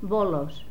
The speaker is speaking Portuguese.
bolos.